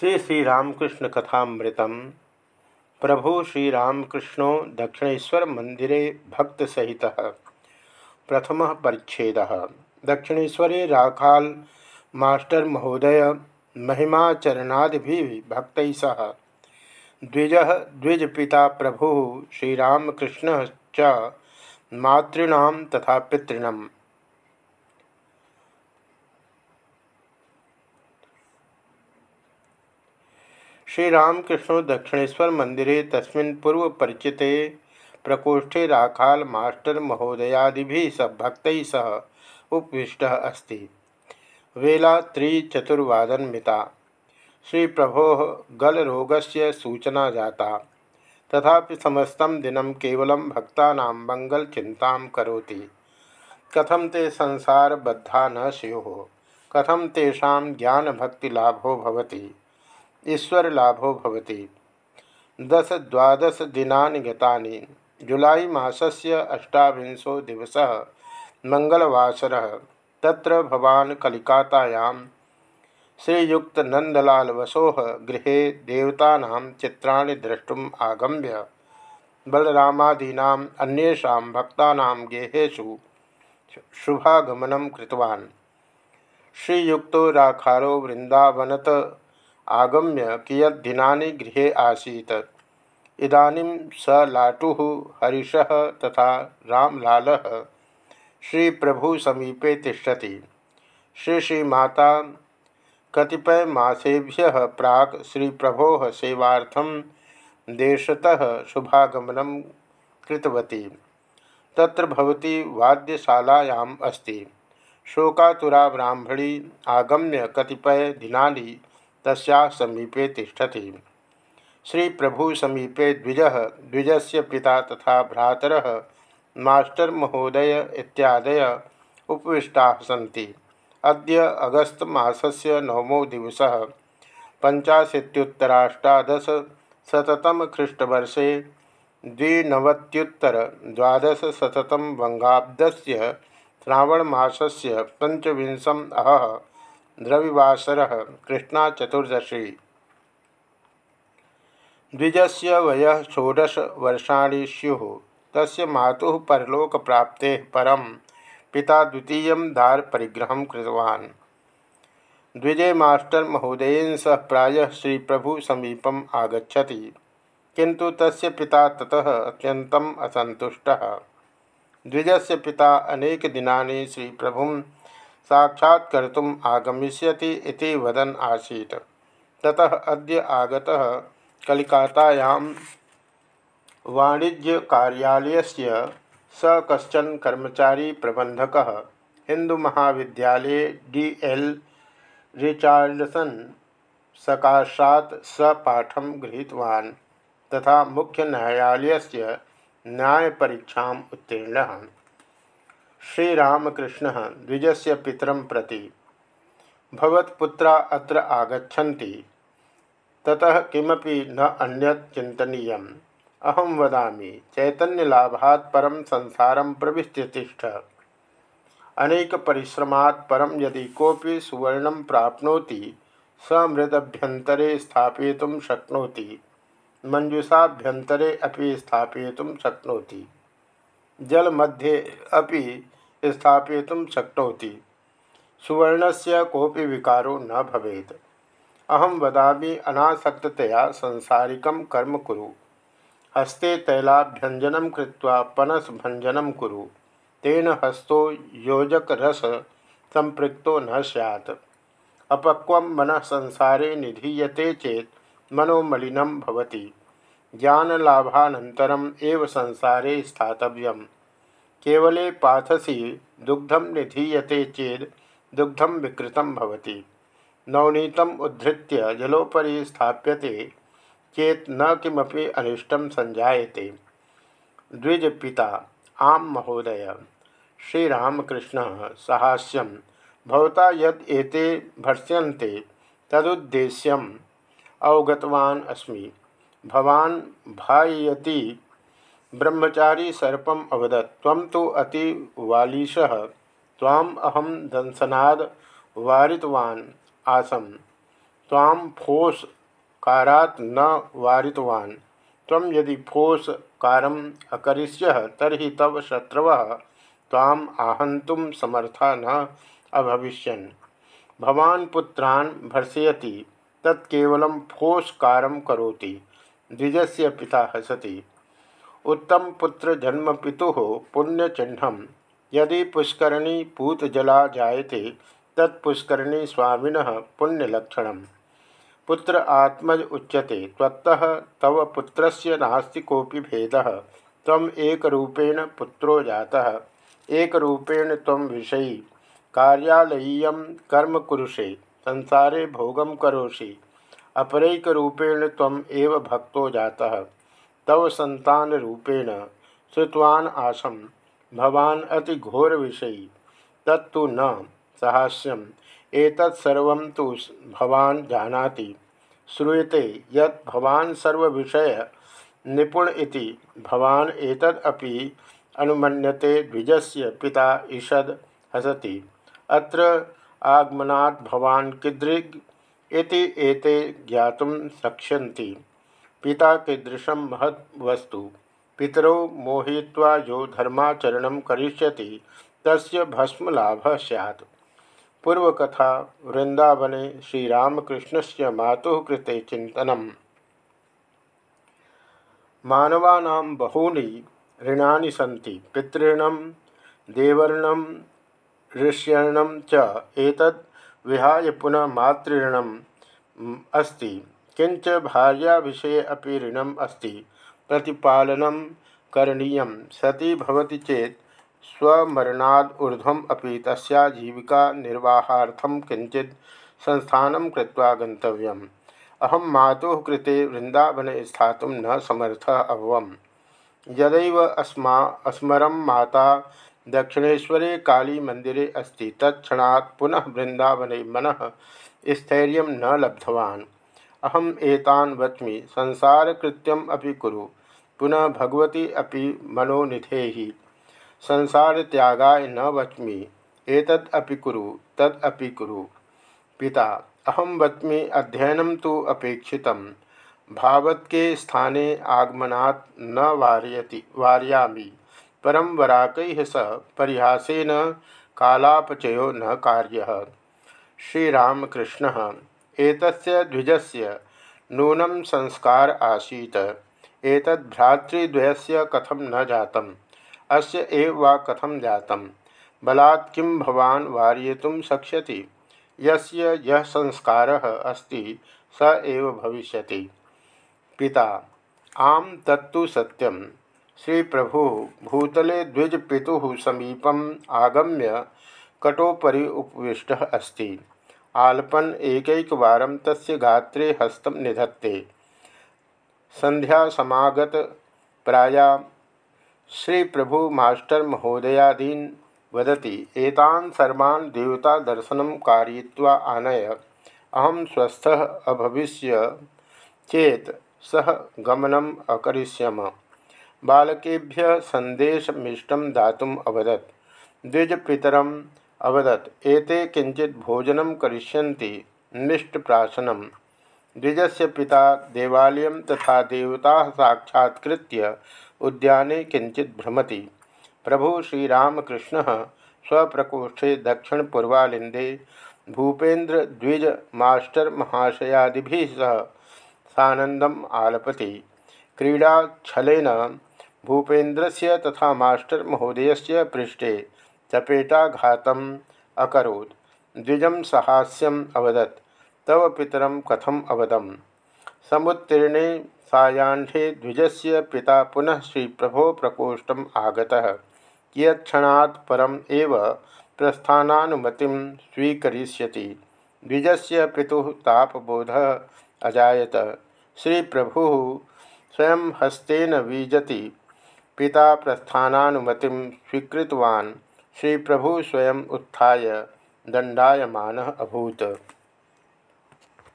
श्री श्रीरामकृष्ण कथामृतम। प्रभु श्रीरामकृष्णो दक्षिणेश्वर मंदिरे भक्त सहित। प्रथम परिच्छेद। दक्षिणेश्वरे राखाल, मास्टर महोदय महिमाचरणादि भक्त सह। द्विज, द्विजपिता प्रभु श्रीरामकृष्ण मातृण तथा पितृण श्रीरामकृष्ण दक्षिणेश्वर मंदिरे तस्मिन् पूर्व परिचिते प्रकोष्ठे राखाल मास्टर महोदयादि भक्त सह उपविष्ट अस्ति। वेला त्रिचतुर्वादन मिता श्री प्रभो गलरोगस्य सूचना जाता। तथापि समस्त दिन केवल भक्ता मंगलचिंता करोति। कथम ते संसारबद्धा न स्युः कथम तेषां ज्ञानभक्तिलाभो भवति। ईश्वरलाभो भवति। दश द्वादश दिनानि गतानि। जुलाई मासस्य अष्टाविंशो दिवसः मंगलवासरः। तत्र भवान् कलिकातायां श्रीयुक्तनन्दलालवसोः गृहे देवतानां चित्राणि द्रष्टुम् आगम्य बलरामादीनाम् अन्येषां भक्तानां गेहेषु शुभागमनं श्रीयुक्तो राखारो वृन्दावनत आगम्य कियद्दिनानि गृहे आसीत्। इदानीं स लाटुः हरिशः तथा रामलालः श्रीप्रभुसमीपे तिष्ठति। श्रीश्रीमाता कतिपयमासेभ्यः प्राक् श्रीप्रभोः सेवार्थं देशतः शुभागमनं कृतवती। तत्र भवती वाद्यशालायाम् अस्ति। शोकातुरा ब्राह्मणी आगम्य कतिपय दिनानि तस्या समीपे तिष्ठति। श्री प्रभु समीपे द्विज द्विज से पिता तथा भ्रातर, मास्टर महोदय इत्यादय उपविष्टा सी अद्य अगस्त मासस्य नवमो दिवस। पंचाशीत्युत्तराष्टादश शततम ख्रीष्टवर्षे द्विनवत्युत्तर द्वादश शततम वंगाब्दस्य श्रावणमासस्य पंचविंशम अह। द्रविवासर कृष्णा चतुर्दशी। द्विजस्य वय षोडश वर्षाणि स्युः तस्य मातुः परलोकप्राप्तेः परं पिता द्वितीय दार परिग्रह कृतवान्। द्विजे मास्टर महोदयेन सह प्रायः श्री प्रभु समीपम् आगच्छति किंतु तस्य पिता ततः अत्यन्तम् असन्तुष्टः। द्विजस्य पिता श्री प्रभुं साक्षात्कर्तुम् आगमिष्यति वदन् आसीत्। ततः अद्य आगतः कलिकातायां वाणिज्यकार्यालयस्य स कश्चन कर्मचारी प्रबंधकः हिन्दुमहाविद्यालये डी एल रिचार्डसन सकाशात् स पाठं गृहीतवान् तथा मुख्यन्यायालयस्य न्यायपरीक्षाम् उत्तीर्णः। श्रीरामकृष्ण द्विज से पितर प्रति। भवत्पुत्रा अत्र आगछति ततः किमपि न अन्यत् चिंतनीय अहम वदा चैतन्यलाभात् परम संसार प्रविश्य तिष्ठ अनेक परिश्रमात् परम यदि कोपि सुवर्ण प्राप्नोति स मृदभ्यंतरे स्थापित शक्नोति। मंजुषाभ्यंतरे अभी स्थापित शक्नोति। जल मध्ये अभी स्थापित शक्नोति। से कोपि विकारो न भवेत्। अहम वदा अनासक्तया संसारिक कर्म कुरु। हस्ते तैलाभ्यंजन कृत्वा पनसभंजन कुरु। तेन हस्तो योजकरस संपृक्तो न सैत् अपक्व मन संसारे निधीयते चेत मनोमलिनं भवति। संसारे स्थातव्यम्। केवले पाथसी दुग्धम निधीयते चेद दुग्धम विकृतम भवति। नवनीतम उद्धृत्य जलोपरि स्थाप्यते, चेत न किमपि अनिष्टम संजायते द्विज पिता आम महोदय, श्रीरामकृष्ण साहास्यम भवता यद एते भर्ष्यन्ते, तदुद्देश्यम अवगतवान अस्मि। भवान ब्रह्मचारी सर्पम अवदत् तम तो अति वालीश। ताम अहम दंशनाद वारितवान आसम। ताम फोस कारात न वारितवान्। तम यदि फोस कारम अकरिष्य तरी तव शत्रव ताम आहंतुम समर्था न अभविष्यन्। भवान् पुत्रान् भर्सयति फोस कारम करोति। द्विजस्य पिता हसति। उत्तम पुत्र जन्म पिता पुण्यचिह्न यदि पुष्करणी पूत पूतजला जायते तत्पुष्करणी स्वामीन पुण्यलक्षण पुत्र आत्मज उच्यते तव पुत्रस्य नास्ति कोऽपि भेदः। त्वम् एकरूपेण पुत्रो जातः। एकरूपेण त्वं विषयी। कार्यालयीय कर्म कुरुषे, संसारे भोगम करोषि। अपरैकरूपेण तम एव भक्तो जाता। तव संतान रूपेण श्रुतवान आसम भवान अति घोर विषयी तत्तु न, सहास्यम। एतत्सर्व तो भवान जानाति। श्रूयते यत् भवान सर्व विषय निपुण इति। भवान एतदपि अनुमन्यते द्विजस्य पिता ईषद हसति। अत्र आगमनात् भवान किदृग इति एते ज्ञातुं शक्ष्यन्ति। पिता कीदृशं महत् वस्तु पितरो मोहय्वा यो धर्माचरण करिष्यति, तस्य भस्मलाभः स्यात्। पूर्वकथा वृंदावने श्रीरामकृष्णस्य मातुः कृते चिन्तनम्। मानवानां बहूनि ऋणानि सन्ति। पितॄणां, देवर्णं ऋष्यर्णं च एतद् विहाय पुनः मातृऋणम् अस्ति। किंच भार्या विषय अभी ऋणम अस्ति। प्रतिपालनं करणीय। सती भवति चेत स्वमरणाद ऊर्ध्वम अपि तस्या जीविका निर्वाहार्थम किंचित संस्थान कृत्वा गंतव्यम अहम मातुः कृते वृंदावने स्थातुं न समर्थ अभवम। यदैव अस्मा, अस्मरं माता दक्षिणेशरे काली मंदिरे अस्ति। तत्क्षणात् पुनः वृंदावने मन स्थैर्य न लब्धवान्। अहम एतान वच्मि, संसारकृत्यम अपि कुरु। पुनः भगवती अपि मनोनिधे संसार त्यागाय न वच्मि एतद् अपि कुरु तद् अपि कुरु। पिता अहम वच्मि अध्ययन तो अपेक्षित भावत के स्थाने आगमनात् न वारयति, वारयामि। परम वराक सह परिहासेन कालापचयो न कार्य। श्रीरामकृष्ण एक द्विजस्य नूनम संस्कार आसीत। एतद् भ्रातृद्वयस्य कथम न जातम? अस्य एव वा कथम जातम? बलात् किं भवान् वारयितुं शक्ष्यति? यस्य यः संस्कारः अस्ति, स एव भविष्यति। पिता, आम तत्तु सत्यम। श्री प्रभु भूतले द्विज पिता समीपम आगम्य कटोपरी उपविष्ट अस्ति। आलपन एकैकवार तस्य गात्रे हस्त निधत्ते। संध्या समागत प्राया श्री प्रभु मास्टर महोदयादीन वदति, एतान सर्वान् देवता दर्शनं कारयित्वा आनय। अहम स्वस्थ अभविष्य चेत सह गमनम अकरिष्यम। बालकेभ्य संदेशमिष्ट दातुम अवदत्। द्विजपितरम अवदत्। एते किंचित भोजन करिष्यन्ति। मिष्टप्राशनम द्विजस्य पिता देवालयं तथा देवता साक्षात्कृत्य उद्याने किंचित भ्रमति। प्रभु श्रीरामकृष्ण स्वप्रकोष्ठे दक्षिणपूर्वालिंदे भूपेन्द्र द्विज मास्टर महाशयादि सह सानंदम आलपति। क्रीड़ाछलन भूपेन्द्र तथा मास्टर महोदय से पृष्ठे चपेटाघातम अकोत् द्विज सहास्यम अवदत्। तव पितर कथम अवदम? समुत्तीर्णे सायाह्ने द्विज से पिता पुनः श्री प्रभो प्रकोष्ठ आगता। कियत्क्षणात् परम एव प्रस्थानानुमति स्वीकरिष्यति। द्विज से पिता तापबोध अजात श्री प्रभु स्वयं हस्तेन वीजति। पिता प्रस्थानानुमति स्वीकृतवान्। श्री प्रभु स्वयं उत्थाय दंडायमान अभूत।